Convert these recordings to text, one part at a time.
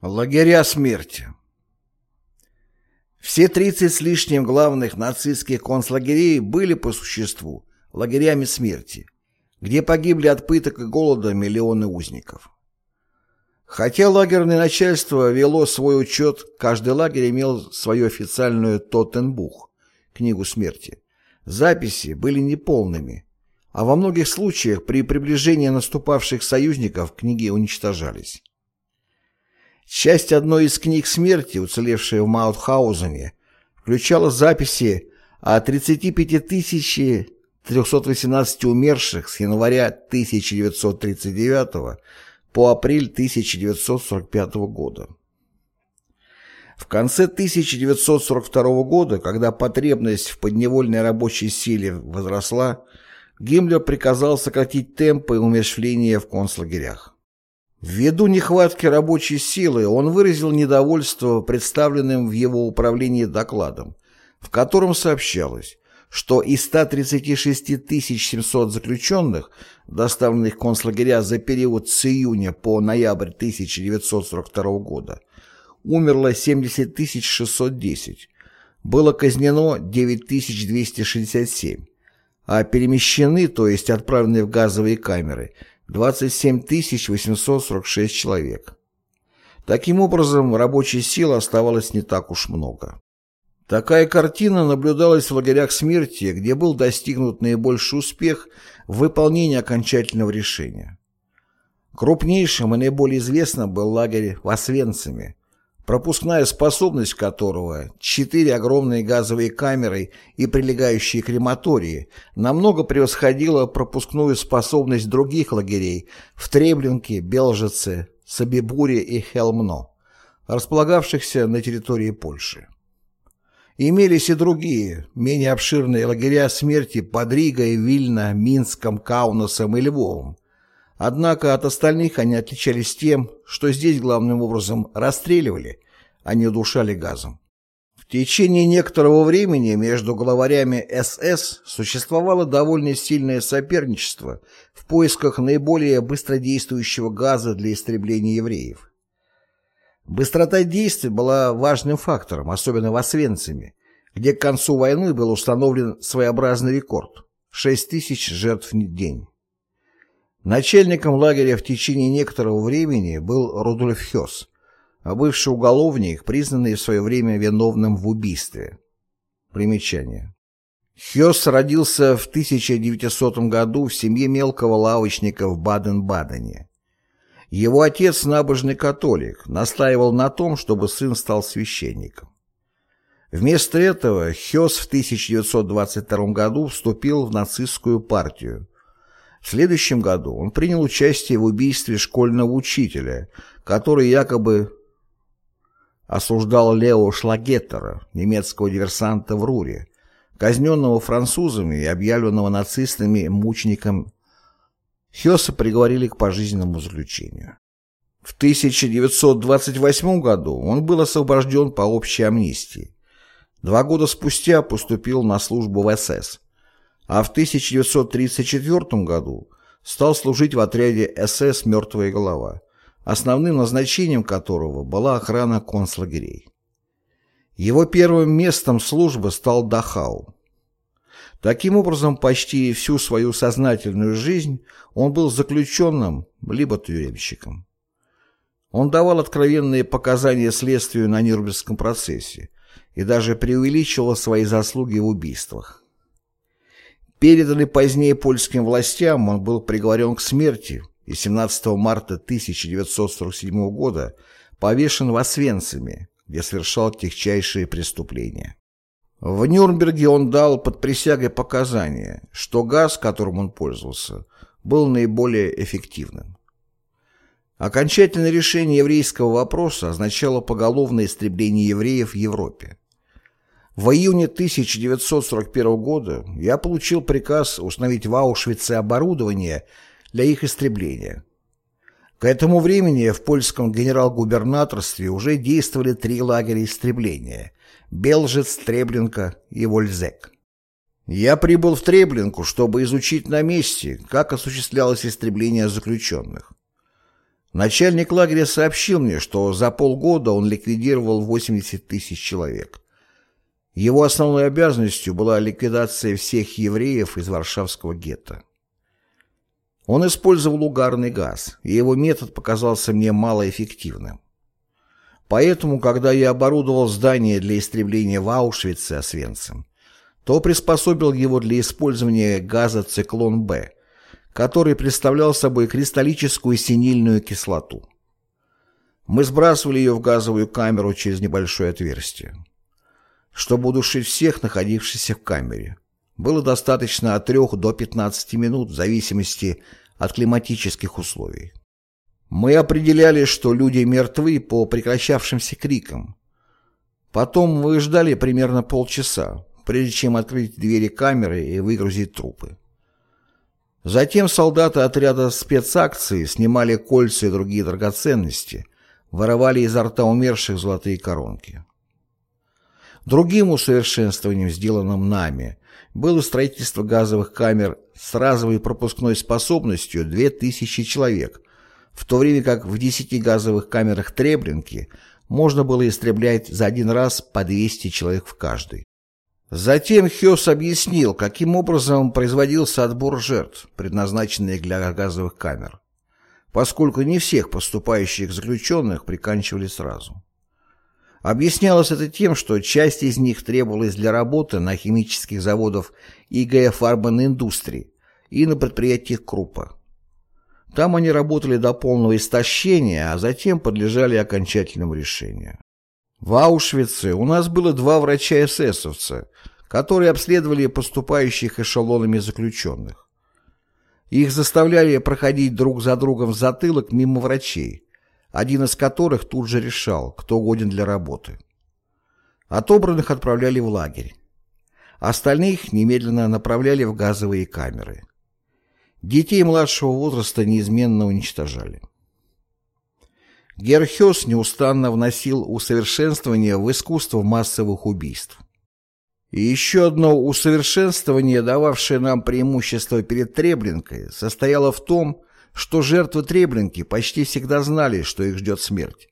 Лагеря смерти Все 30 с лишним главных нацистских концлагерей были по существу лагерями смерти, где погибли от пыток и голода миллионы узников. Хотя лагерное начальство вело свой учет, каждый лагерь имел свою официальную «Тоттенбух» — книгу смерти. Записи были неполными, а во многих случаях при приближении наступавших союзников книги уничтожались. Часть одной из книг смерти, уцелевшая в Маутхаузене, включала записи о 35 318 умерших с января 1939 по апрель 1945 года. В конце 1942 года, когда потребность в подневольной рабочей силе возросла, Гиммлер приказал сократить темпы умерщвления в концлагерях. Ввиду нехватки рабочей силы он выразил недовольство представленным в его управлении докладом, в котором сообщалось, что из 136 700 заключенных, доставленных в концлагеря за период с июня по ноябрь 1942 года, умерло 70 610, было казнено 9267, а перемещены, то есть отправлены в газовые камеры, 27 846 человек. Таким образом, рабочей силы оставалось не так уж много. Такая картина наблюдалась в лагерях смерти, где был достигнут наибольший успех в выполнении окончательного решения. Крупнейшим и наиболее известным был лагерь в Освенциме, пропускная способность которого, четыре огромные газовые камеры и прилегающие крематории, намного превосходила пропускную способность других лагерей в Треблинке, Белжице, Собибуре и Хелмно, располагавшихся на территории Польши. Имелись и другие, менее обширные лагеря смерти под Ригой, Вильно, Минском, Каунасом и Львовом, Однако от остальных они отличались тем, что здесь главным образом расстреливали, а не удушали газом. В течение некоторого времени между главарями СС существовало довольно сильное соперничество в поисках наиболее быстродействующего газа для истребления евреев. Быстрота действий была важным фактором, особенно в Освенциме, где к концу войны был установлен своеобразный рекорд – 6 тысяч жертв в день. Начальником лагеря в течение некоторого времени был Рудольф Хёс, а бывший уголовник, признанный в свое время виновным в убийстве. Примечание. Хёс родился в 1900 году в семье мелкого лавочника в Баден-Бадене. Его отец, набожный католик, настаивал на том, чтобы сын стал священником. Вместо этого Хёс в 1922 году вступил в нацистскую партию, в следующем году он принял участие в убийстве школьного учителя, который якобы осуждал Лео Шлагеттера, немецкого диверсанта в Руре, казненного французами и объявленного нацистами мучеником. Хёса приговорили к пожизненному заключению. В 1928 году он был освобожден по общей амнистии. Два года спустя поступил на службу в СС а в 1934 году стал служить в отряде СС «Мертвая голова», основным назначением которого была охрана концлагерей. Его первым местом службы стал Дахау. Таким образом, почти всю свою сознательную жизнь он был заключенным, либо тюремщиком. Он давал откровенные показания следствию на Нюрнбергском процессе и даже преувеличивал свои заслуги в убийствах. Переданный позднее польским властям, он был приговорен к смерти и 17 марта 1947 года повешен в Освенциме, где совершал тягчайшие преступления. В Нюрнберге он дал под присягой показания, что газ, которым он пользовался, был наиболее эффективным. Окончательное решение еврейского вопроса означало поголовное истребление евреев в Европе. В июне 1941 года я получил приказ установить в Аушвице оборудование для их истребления. К этому времени в польском генерал-губернаторстве уже действовали три лагеря истребления – Белжец, Треблинка и Вользек. Я прибыл в Треблинку, чтобы изучить на месте, как осуществлялось истребление заключенных. Начальник лагеря сообщил мне, что за полгода он ликвидировал 80 тысяч человек. Его основной обязанностью была ликвидация всех евреев из Варшавского гетто. Он использовал угарный газ, и его метод показался мне малоэффективным. Поэтому, когда я оборудовал здание для истребления в Аушвице Освенцим, то приспособил его для использования газа «Циклон-Б», который представлял собой кристаллическую синильную кислоту. Мы сбрасывали ее в газовую камеру через небольшое отверстие. Чтобы удушить всех, находившихся в камере, было достаточно от 3 до 15 минут в зависимости от климатических условий. Мы определяли, что люди мертвы по прекращавшимся крикам. Потом мы ждали примерно полчаса, прежде чем открыть двери камеры и выгрузить трупы. Затем солдаты отряда спецакции снимали кольца и другие драгоценности, воровали изо рта умерших золотые коронки. Другим усовершенствованием, сделанным нами, было строительство газовых камер с разовой пропускной способностью 2000 человек, в то время как в 10 газовых камерах Треблинки можно было истреблять за один раз по 200 человек в каждой. Затем Хёс объяснил, каким образом производился отбор жертв, предназначенных для газовых камер, поскольку не всех поступающих заключенных приканчивали сразу. Объяснялось это тем, что часть из них требовалась для работы на химических заводах ИГ Фарбен Индустрии и на предприятиях Круппа. Там они работали до полного истощения, а затем подлежали окончательному решению. В Аушвице у нас было два врача-эсэсовца, которые обследовали поступающих эшелонами заключенных. Их заставляли проходить друг за другом в затылок мимо врачей, один из которых тут же решал, кто годен для работы. Отобранных отправляли в лагерь. Остальных немедленно направляли в газовые камеры. Детей младшего возраста неизменно уничтожали. Герхес неустанно вносил усовершенствование в искусство массовых убийств. И еще одно усовершенствование, дававшее нам преимущество перед Треблинкой, состояло в том, что жертвы Треблинки почти всегда знали, что их ждет смерть.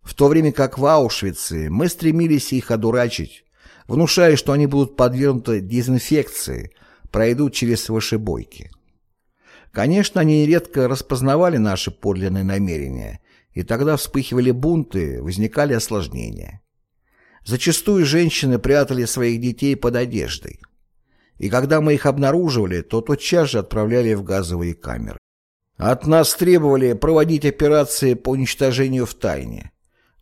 В то время как в Аушвице мы стремились их одурачить, внушая, что они будут подвергнуты дезинфекции, пройдут через вышибойки. Конечно, они нередко распознавали наши подлинные намерения, и тогда вспыхивали бунты, возникали осложнения. Зачастую женщины прятали своих детей под одеждой. И когда мы их обнаруживали, то тотчас же отправляли в газовые камеры. От нас требовали проводить операции по уничтожению в тайне.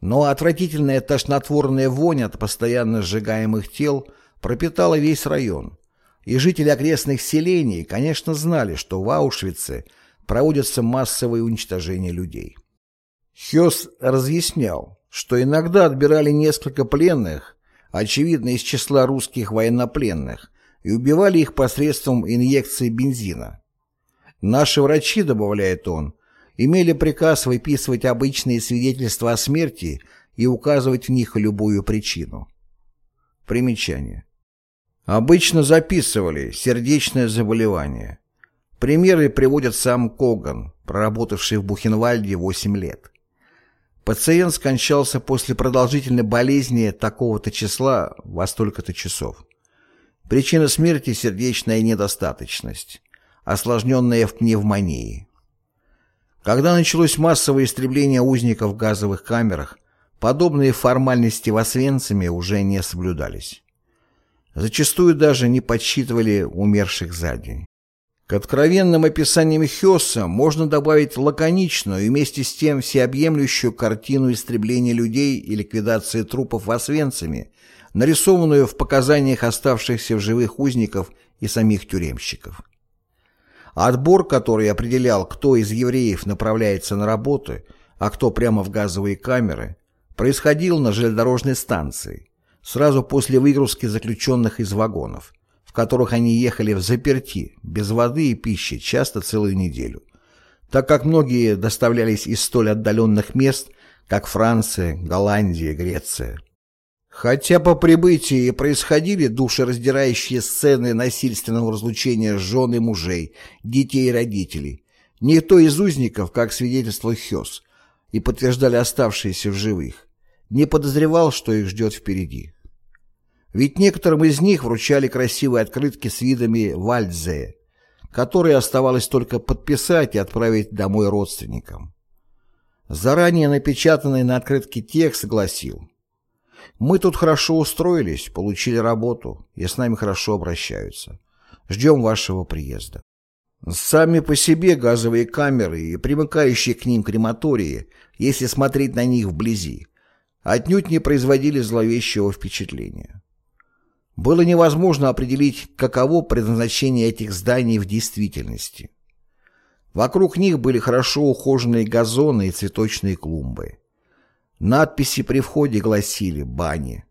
Но отвратительная тошнотворная вонь от постоянно сжигаемых тел пропитала весь район, и жители окрестных селений, конечно, знали, что в Аушвице проводятся массовые уничтожения людей. Хёс разъяснял, что иногда отбирали несколько пленных, очевидно, из числа русских военнопленных, и убивали их посредством инъекции бензина. Наши врачи, добавляет он, имели приказ выписывать обычные свидетельства о смерти и указывать в них любую причину. Примечание. Обычно записывали сердечное заболевание. Примеры приводит сам Коган, проработавший в Бухенвальде 8 лет. Пациент скончался после продолжительной болезни такого-то числа во столько-то часов. Причина смерти – сердечная недостаточность, осложненная в пневмонии. Когда началось массовое истребление узников в газовых камерах, подобные формальности в Освенциме уже не соблюдались. Зачастую даже не подсчитывали умерших за день. К откровенным описаниям Хёса можно добавить лаконичную и вместе с тем всеобъемлющую картину истребления людей и ликвидации трупов в Освенциме, нарисованную в показаниях оставшихся в живых узников и самих тюремщиков. Отбор, который определял, кто из евреев направляется на работы, а кто прямо в газовые камеры, происходил на железнодорожной станции, сразу после выгрузки заключенных из вагонов, в которых они ехали в заперти, без воды и пищи, часто целую неделю, так как многие доставлялись из столь отдаленных мест, как Франция, Голландия, Греция. Хотя по прибытии происходили душераздирающие сцены насильственного разлучения жен и мужей, детей и родителей, Никто из узников, как свидетельствовал Хёс, и подтверждали оставшиеся в живых, не подозревал, что их ждет впереди. Ведь некоторым из них вручали красивые открытки с видами Вальдзея, которые оставалось только подписать и отправить домой родственникам. Заранее напечатанный на открытке текст гласил «Мы тут хорошо устроились, получили работу, и с нами хорошо обращаются. Ждем вашего приезда». Сами по себе газовые камеры и примыкающие к ним крематории, если смотреть на них вблизи, отнюдь не производили зловещего впечатления. Было невозможно определить, каково предназначение этих зданий в действительности. Вокруг них были хорошо ухоженные газоны и цветочные клумбы. Надписи при входе гласили «бани».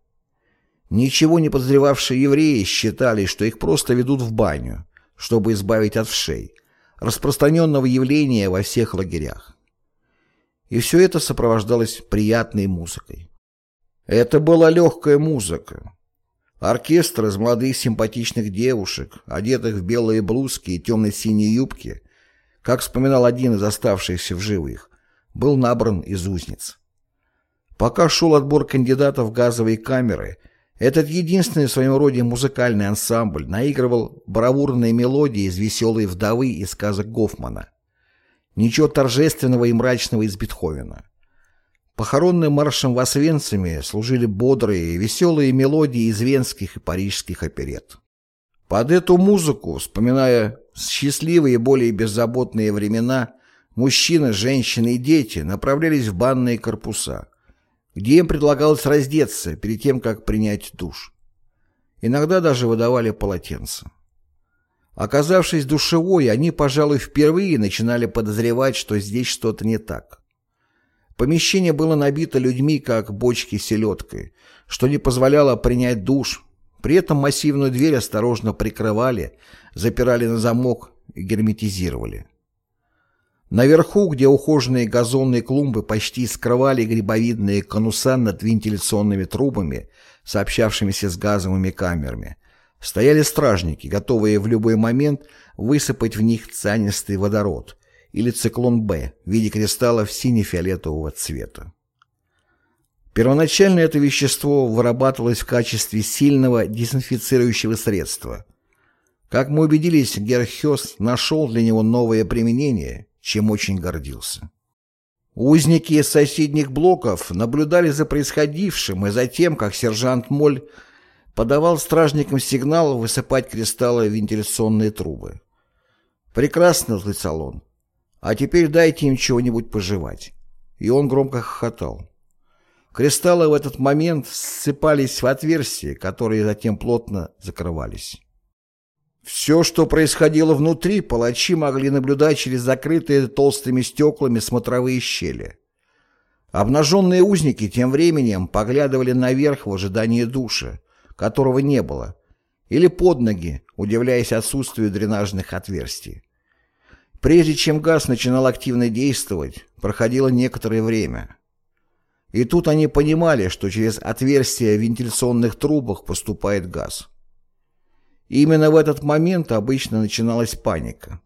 Ничего не подозревавшие евреи считали, что их просто ведут в баню, чтобы избавить от вшей, распространенного явления во всех лагерях. И все это сопровождалось приятной музыкой. Это была легкая музыка. Оркестр из молодых симпатичных девушек, одетых в белые блузки и темно-синие юбки, как вспоминал один из оставшихся в живых, был набран из узниц. Пока шел отбор кандидатов в газовые камеры, этот единственный в своем роде музыкальный ансамбль наигрывал бравурные мелодии из «Веселой вдовы» и сказок Гофмана. Ничего торжественного и мрачного из Бетховена. Похоронным маршем в Освенциме служили бодрые и веселые мелодии из венских и парижских оперет. Под эту музыку, вспоминая счастливые и более беззаботные времена, мужчины, женщины и дети направлялись в банные корпуса, где им предлагалось раздеться перед тем, как принять душ. Иногда даже выдавали полотенца. Оказавшись душевой, они, пожалуй, впервые начинали подозревать, что здесь что-то не так. Помещение было набито людьми, как бочки селедкой, что не позволяло принять душ. При этом массивную дверь осторожно прикрывали, запирали на замок и герметизировали. Наверху, где ухоженные газонные клумбы почти скрывали грибовидные конуса над вентиляционными трубами, сообщавшимися с газовыми камерами, стояли стражники, готовые в любой момент высыпать в них цианистый водород или циклон Б в виде кристаллов сине-фиолетового цвета. Первоначально это вещество вырабатывалось в качестве сильного дезинфицирующего средства. Как мы убедились, Герхёс нашел для него новое применение – чем очень гордился. Узники из соседних блоков наблюдали за происходившим и за тем, как сержант Моль подавал стражникам сигнал высыпать кристаллы в вентиляционные трубы. «Прекрасно», — злыцал он. «А теперь дайте им чего-нибудь пожевать». И он громко хохотал. Кристаллы в этот момент ссыпались в отверстия, которые затем плотно закрывались. Все, что происходило внутри, палачи могли наблюдать через закрытые толстыми стеклами смотровые щели. Обнаженные узники тем временем поглядывали наверх в ожидании душа, которого не было, или под ноги, удивляясь отсутствию дренажных отверстий. Прежде чем газ начинал активно действовать, проходило некоторое время. И тут они понимали, что через отверстия в вентиляционных трубах поступает газ. И именно в этот момент обычно начиналась паника.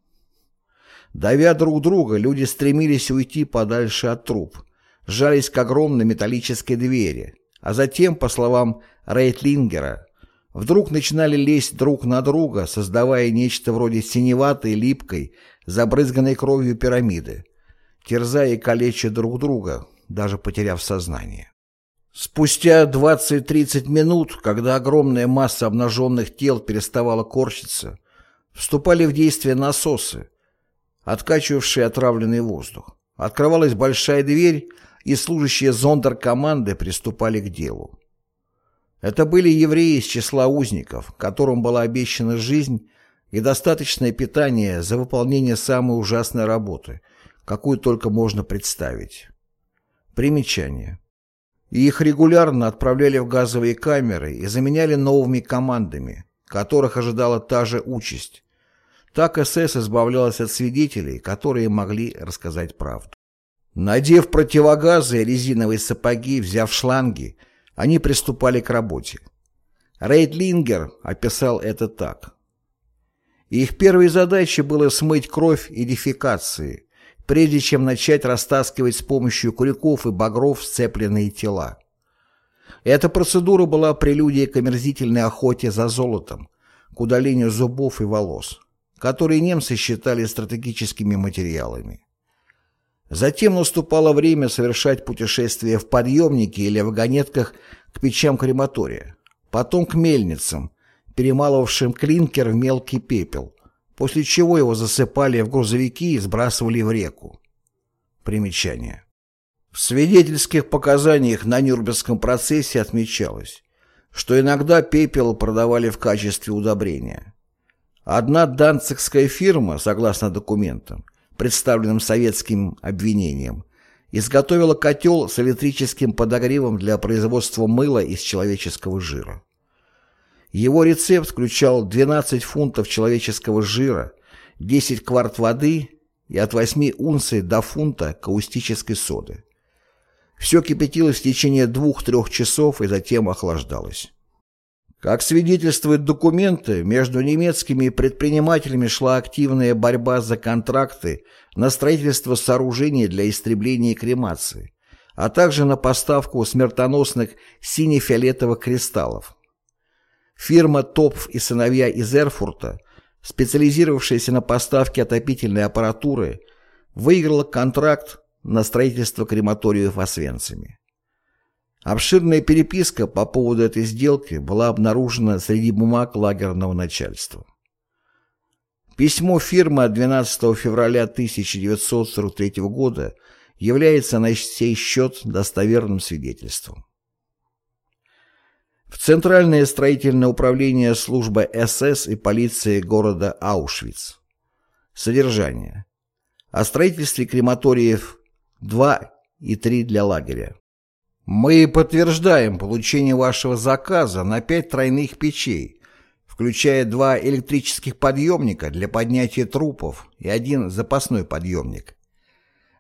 Давя друг друга, люди стремились уйти подальше от труб, сжались к огромной металлической двери, а затем, по словам Рейтлингера, вдруг начинали лезть друг на друга, создавая нечто вроде синеватой, липкой, забрызганной кровью пирамиды, терзая и калеча друг друга, даже потеряв сознание. Спустя 20-30 минут, когда огромная масса обнаженных тел переставала корчиться, вступали в действие насосы, откачивавшие отравленный воздух. Открывалась большая дверь, и служащие зондеркоманды приступали к делу. Это были евреи из числа узников, которым была обещана жизнь и достаточное питание за выполнение самой ужасной работы, какую только можно представить. Примечание и их регулярно отправляли в газовые камеры и заменяли новыми командами, которых ожидала та же участь. Так СС избавлялась от свидетелей, которые могли рассказать правду. Надев противогазы и резиновые сапоги, взяв шланги, они приступали к работе. Рейдлингер описал это так. Их первой задачей было смыть кровь и дефекации, прежде чем начать растаскивать с помощью крюков и багров сцепленные тела. Эта процедура была прелюдией к омерзительной охоте за золотом, к удалению зубов и волос, которые немцы считали стратегическими материалами. Затем наступало время совершать путешествия в подъемнике или вагонетках к печам крематория, потом к мельницам, перемалывавшим клинкер в мелкий пепел, после чего его засыпали в грузовики и сбрасывали в реку. Примечание. В свидетельских показаниях на Нюрнбергском процессе отмечалось, что иногда пепел продавали в качестве удобрения. Одна данцигская фирма, согласно документам, представленным советским обвинением, изготовила котел с электрическим подогревом для производства мыла из человеческого жира. Его рецепт включал 12 фунтов человеческого жира, 10 кварт воды и от 8 унций до фунта каустической соды. Все кипятилось в течение двух-трех часов и затем охлаждалось. Как свидетельствуют документы, между немецкими предпринимателями шла активная борьба за контракты на строительство сооружений для истребления кремации, а также на поставку смертоносных сине-фиолетовых кристаллов. Фирма «Топф и сыновья» из Эрфурта, специализировавшаяся на поставке отопительной аппаратуры, выиграла контракт на строительство крематориев в Освенциме. Обширная переписка по поводу этой сделки была обнаружена среди бумаг лагерного начальства. Письмо фирмы от 12 февраля 1943 года является на сей счет достоверным свидетельством. В Центральное строительное управление службы СС и полиции города Аушвиц. Содержание. О строительстве крематориев 2 и 3 для лагеря. Мы подтверждаем получение вашего заказа на пять тройных печей, включая два электрических подъемника для поднятия трупов и один запасной подъемник.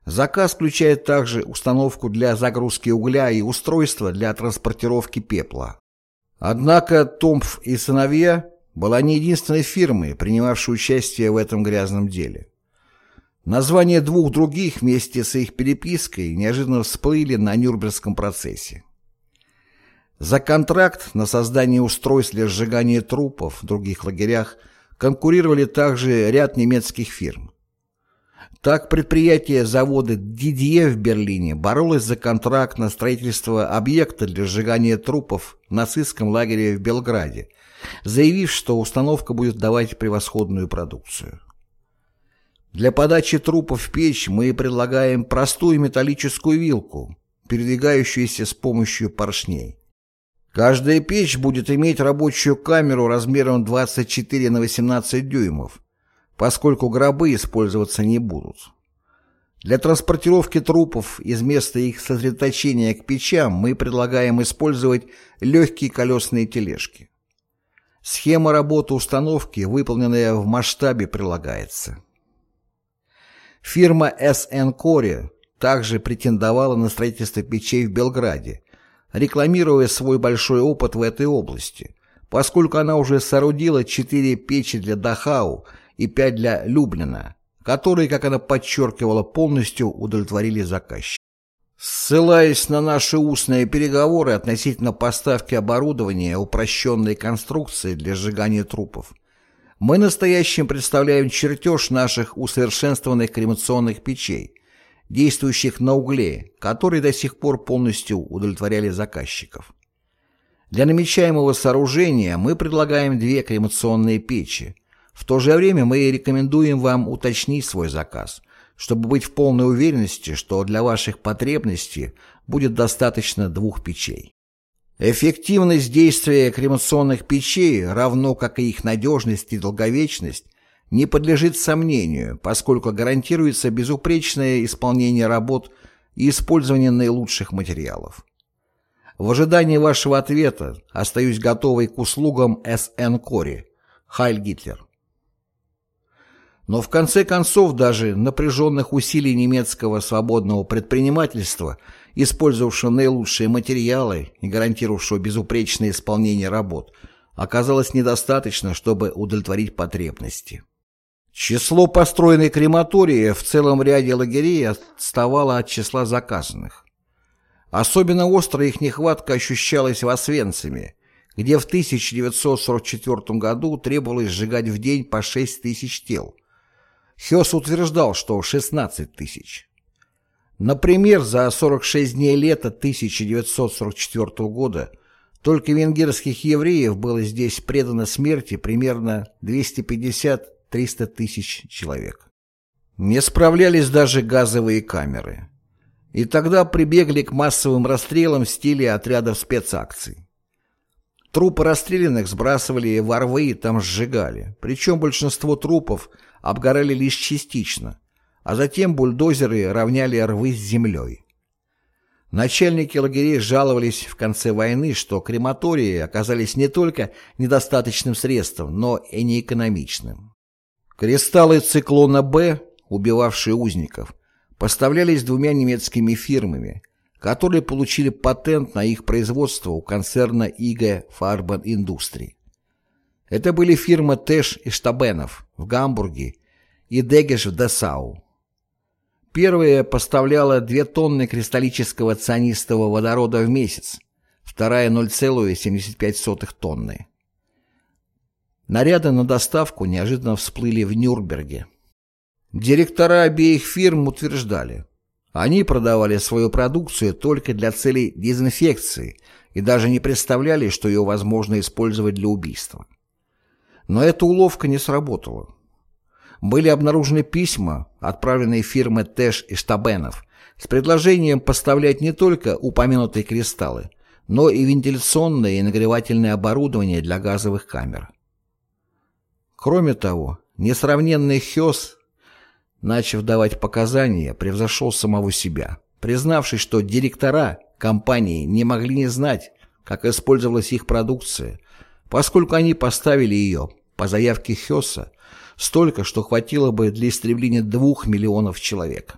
Заказ включает также установку для загрузки угля и устройство для транспортировки пепла. Однако Томпф и сыновья была не единственной фирмой, принимавшей участие в этом грязном деле. Названия двух других вместе с их перепиской неожиданно всплыли на Нюрнбергском процессе. За контракт на создание устройств для сжигания трупов в других лагерях конкурировали также ряд немецких фирм. Так предприятие завода Дидье в Берлине боролось за контракт на строительство объекта для сжигания трупов в нацистском лагере в Белграде, заявив, что установка будет давать превосходную продукцию. Для подачи трупов в печь мы предлагаем простую металлическую вилку, передвигающуюся с помощью поршней. Каждая печь будет иметь рабочую камеру размером 24 на 18 дюймов, поскольку гробы использоваться не будут. Для транспортировки трупов из места их сосредоточения к печам мы предлагаем использовать легкие колесные тележки. Схема работы установки, выполненная в масштабе, прилагается. Фирма SN Core также претендовала на строительство печей в Белграде, рекламируя свой большой опыт в этой области, поскольку она уже соорудила четыре печи для Дахау и пять для Люблина, которые, как она подчеркивала, полностью удовлетворили заказчика. Ссылаясь на наши устные переговоры относительно поставки оборудования упрощенной конструкции для сжигания трупов, мы настоящим представляем чертеж наших усовершенствованных кремационных печей, действующих на угле, которые до сих пор полностью удовлетворяли заказчиков. Для намечаемого сооружения мы предлагаем две кремационные печи. В то же время мы рекомендуем вам уточнить свой заказ, чтобы быть в полной уверенности, что для ваших потребностей будет достаточно двух печей. Эффективность действия кремационных печей, равно как и их надежность и долговечность, не подлежит сомнению, поскольку гарантируется безупречное исполнение работ и использование наилучших материалов. В ожидании вашего ответа остаюсь готовый к услугам СН Кори. Хайль Гитлер. Но в конце концов даже напряженных усилий немецкого свободного предпринимательства – использовавшего наилучшие материалы и гарантировавшего безупречное исполнение работ, оказалось недостаточно, чтобы удовлетворить потребности. Число построенных крематории в целом ряде лагерей отставало от числа заказанных. Особенно острая их нехватка ощущалась в Освенциме, где в 1944 году требовалось сжигать в день по 6 тысяч тел. Хёс утверждал, что 16 тысяч. Например, за 46 дней лета 1944 года только венгерских евреев было здесь предано смерти примерно 250 300 тысяч человек. Не справлялись даже газовые камеры. И тогда прибегли к массовым расстрелам в стиле отрядов спецакций. Трупы расстрелянных сбрасывали во рвы и там сжигали, причем большинство трупов обгорали лишь частично, а затем бульдозеры равняли рвы с землей. Начальники лагерей жаловались в конце войны, что крематории оказались не только недостаточным средством, но и неэкономичным. Кристаллы циклона «Б», убивавшие узников, поставлялись двумя немецкими фирмами, которые получили патент на их производство у концерна ИГ Фарбен Индустри. Это были фирмы Тэш и Штабенов в Гамбурге и Дегеш в Десау. Первая поставляла 2 тонны кристаллического цианистого водорода в месяц, вторая 0,75 тонны. Наряды на доставку неожиданно всплыли в Нюрнберге. Директора обеих фирм утверждали, они продавали свою продукцию только для целей дезинфекции и даже не представляли, что ее возможно использовать для убийства. Но эта уловка не сработала. Были обнаружены письма, отправленные фирмой Тэш и Штабенов, с предложением поставлять не только упомянутые кристаллы, но и вентиляционное и нагревательное оборудование для газовых камер. Кроме того, несравненный Хёс, начав давать показания, превзошел самого себя, признавшись, что директора компании не могли не знать, как использовалась их продукция, поскольку они поставили ее, по заявке Хёса, столько, что хватило бы для истребления двух миллионов человек.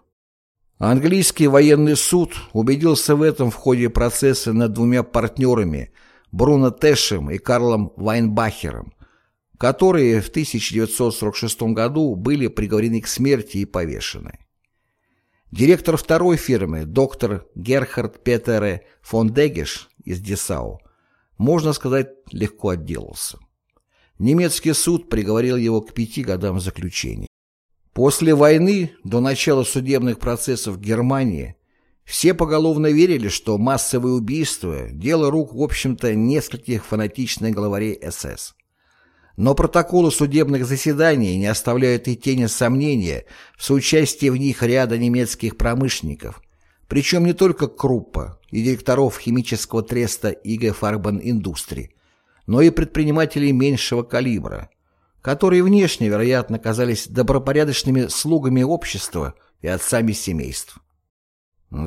Английский военный суд убедился в этом в ходе процесса над двумя партнерами Бруно Тэшем и Карлом Вайнбахером, которые в 1946 году были приговорены к смерти и повешены. Директор второй фирмы, доктор Герхард Петере фон Дегеш из Десау, можно сказать, легко отделался. Немецкий суд приговорил его к пяти годам заключения. После войны, до начала судебных процессов в Германии, все поголовно верили, что массовые убийства – дело рук, в общем-то, нескольких фанатичных главарей СС. Но протоколы судебных заседаний не оставляют и тени сомнения в соучастии в них ряда немецких промышленников, причем не только Круппа и директоров химического треста ИГ Фарбен Индустри, но и предпринимателей меньшего калибра, которые внешне, вероятно, казались добропорядочными слугами общества и отцами семейств.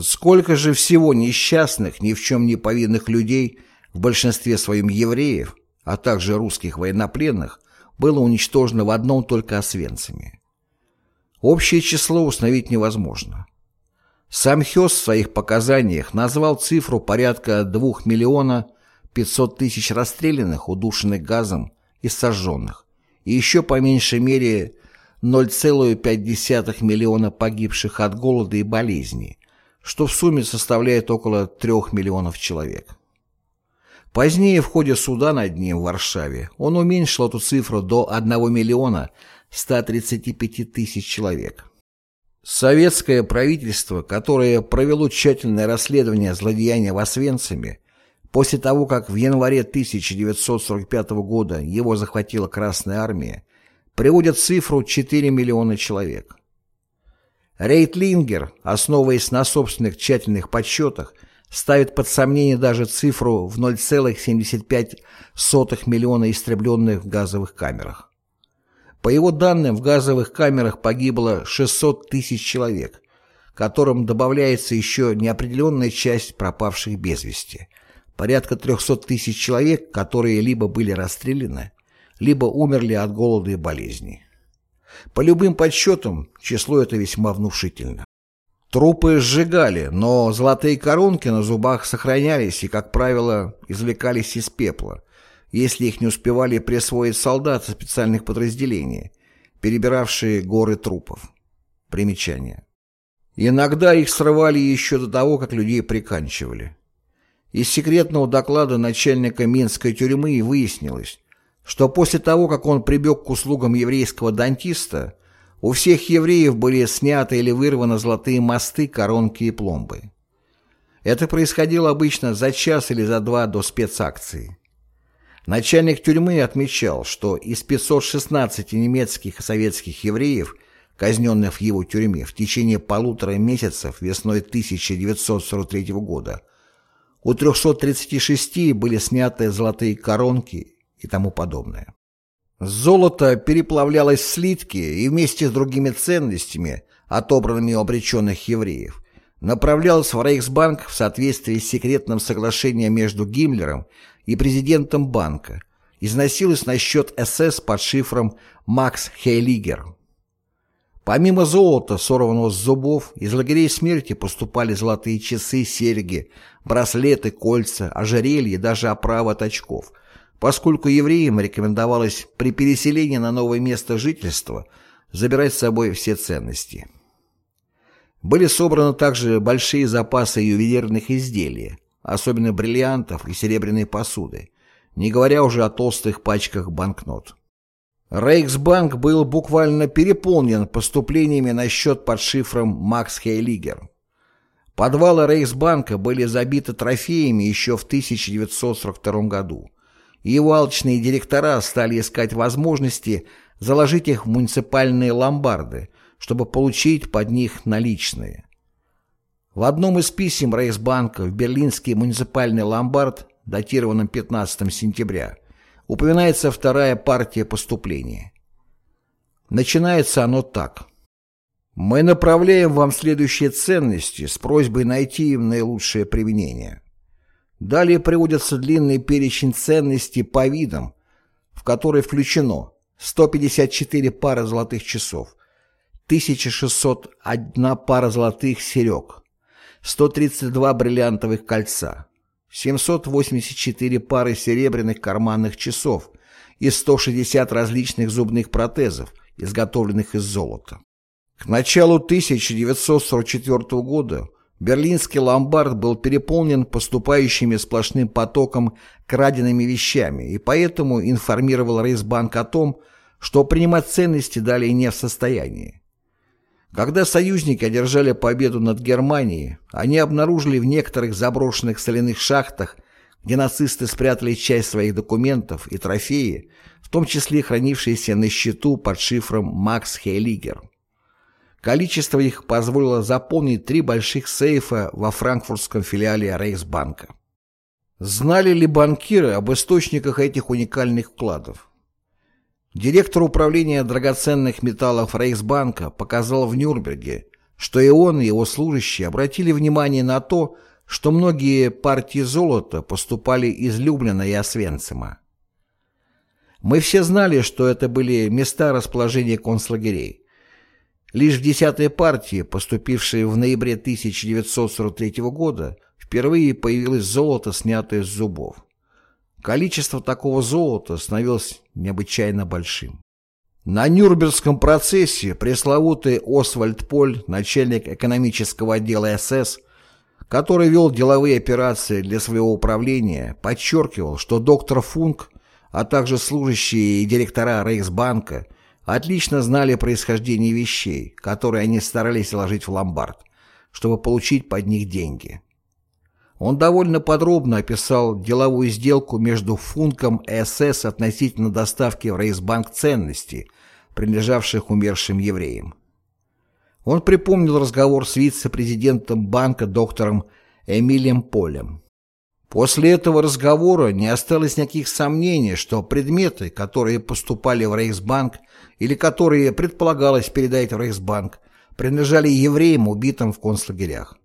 Сколько же всего несчастных, ни в чем не повинных людей, в большинстве своем евреев, а также русских военнопленных, было уничтожено в одном только Освенциме. Общее число установить невозможно. Сам Хёс в своих показаниях назвал цифру порядка 2 миллиона 500 тысяч расстрелянных, удушенных газом и сожженных, и еще по меньшей мере 0,5 миллиона погибших от голода и болезней, что в сумме составляет около 3 миллионов человек. Позднее в ходе суда над ним в Варшаве он уменьшил эту цифру до 1 миллиона 135 тысяч человек. Советское правительство, которое провело тщательное расследование злодеяния в Освенциме, после того, как в январе 1945 года его захватила Красная Армия, приводит цифру 4 миллиона человек. Рейтлингер, основываясь на собственных тщательных подсчетах, ставит под сомнение даже цифру в 0,75 миллиона истребленных в газовых камерах. По его данным, в газовых камерах погибло 600 тысяч человек, которым добавляется еще неопределенная часть пропавших без вести, порядка 300 тысяч человек, которые либо были расстреляны, либо умерли от голода и болезней. По любым подсчетам, число это весьма внушительно. Трупы сжигали, но золотые коронки на зубах сохранялись и, как правило, извлекались из пепла, если их не успевали присвоить солдаты специальных подразделений, перебиравшие горы трупов. Примечание. Иногда их срывали еще до того, как людей приканчивали. Из секретного доклада начальника Минской тюрьмы выяснилось, что после того, как он прибег к услугам еврейского дантиста, у всех евреев были сняты или вырваны золотые мосты, коронки и пломбы. Это происходило обычно за час или за два до спецакции. Начальник тюрьмы отмечал, что из 516 немецких и советских евреев, казненных в его тюрьме в течение полутора месяцев весной 1943 года, у 336 были сняты золотые коронки и тому подобное. Золото переплавлялось в слитки и вместе с другими ценностями, отобранными у обреченных евреев, направлялось в Рейхсбанк в соответствии с секретным соглашением между Гиммлером и президентом банка, износилось на счет СС под шифром «Макс Хейлигер». Помимо золота, сорванного с зубов, из лагерей смерти поступали золотые часы, серьги, браслеты, кольца, ожерелья даже оправа от очков, поскольку евреям рекомендовалось при переселении на новое место жительства забирать с собой все ценности. Были собраны также большие запасы ювелирных изделий, особенно бриллиантов и серебряной посуды, не говоря уже о толстых пачках банкнот. Рейхсбанк был буквально переполнен поступлениями на счет под шифром «Макс Хейлигер». Подвалы Рейхсбанка были забиты трофеями еще в 1942 году, и его алчные директора стали искать возможности заложить их в муниципальные ломбарды, чтобы получить под них наличные. В одном из писем Рейхсбанка в берлинский муниципальный ломбард, датированном 15 сентября, упоминается вторая партия поступления. Начинается оно так. Мы направляем вам следующие ценности с просьбой найти им наилучшее применение. Далее приводится длинный перечень ценностей по видам, в который включено 154 пары золотых часов, 1601 пара золотых серег, 132 бриллиантовых кольца, 784 пары серебряных карманных часов и 160 различных зубных протезов, изготовленных из золота. К началу 1944 года берлинский ломбард был переполнен поступающими сплошным потоком краденными вещами и поэтому информировал Рейсбанк о том, что принимать ценности далее не в состоянии. Когда союзники одержали победу над Германией, они обнаружили в некоторых заброшенных соляных шахтах, где нацисты спрятали часть своих документов и трофеи, в том числе хранившиеся на счету под шифром «Макс Хейлигер». Количество их позволило заполнить три больших сейфа во франкфуртском филиале Рейхсбанка. Знали ли банкиры об источниках этих уникальных вкладов? Директор управления драгоценных металлов Рейхсбанка показал в Нюрнберге, что и он, и его служащие обратили внимание на то, что многие партии золота поступали из Люблина и Освенцима. Мы все знали, что это были места расположения концлагерей. Лишь в 10-й партии, поступившей в ноябре 1943 года, впервые появилось золото, снятое с зубов. Количество такого золота становилось необычайно большим. На Нюрнбергском процессе пресловутый Освальд Поль, начальник экономического отдела СС, который вел деловые операции для своего управления, подчеркивал, что доктор Функ, а также служащие и директора Рейхсбанка отлично знали происхождение вещей, которые они старались вложить в ломбард, чтобы получить под них деньги. Он довольно подробно описал деловую сделку между Функом и СС относительно доставки в Рейсбанк ценностей, принадлежавших умершим евреям. Он припомнил разговор с вице-президентом банка доктором Эмилием Полем. После этого разговора не осталось никаких сомнений, что предметы, которые поступали в Рейхсбанк или которые предполагалось передать в Рейхсбанк, принадлежали евреям, убитым в концлагерях.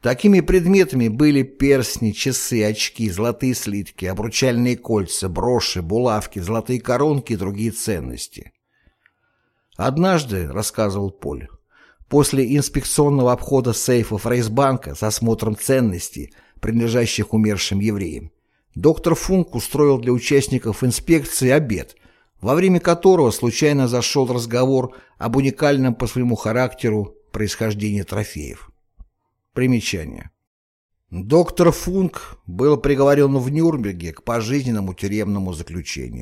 Такими предметами были перстни, часы, очки, золотые слитки, обручальные кольца, броши, булавки, золотые коронки и другие ценности. Однажды, рассказывал Поль, после инспекционного обхода сейфов Рейсбанка с осмотром ценностей, принадлежащих умершим евреям, доктор Функ устроил для участников инспекции обед, во время которого случайно зашел разговор об уникальном по своему характеру происхождении трофеев. Примечание. Доктор Функ был приговорен в Нюрнберге к пожизненному тюремному заключению.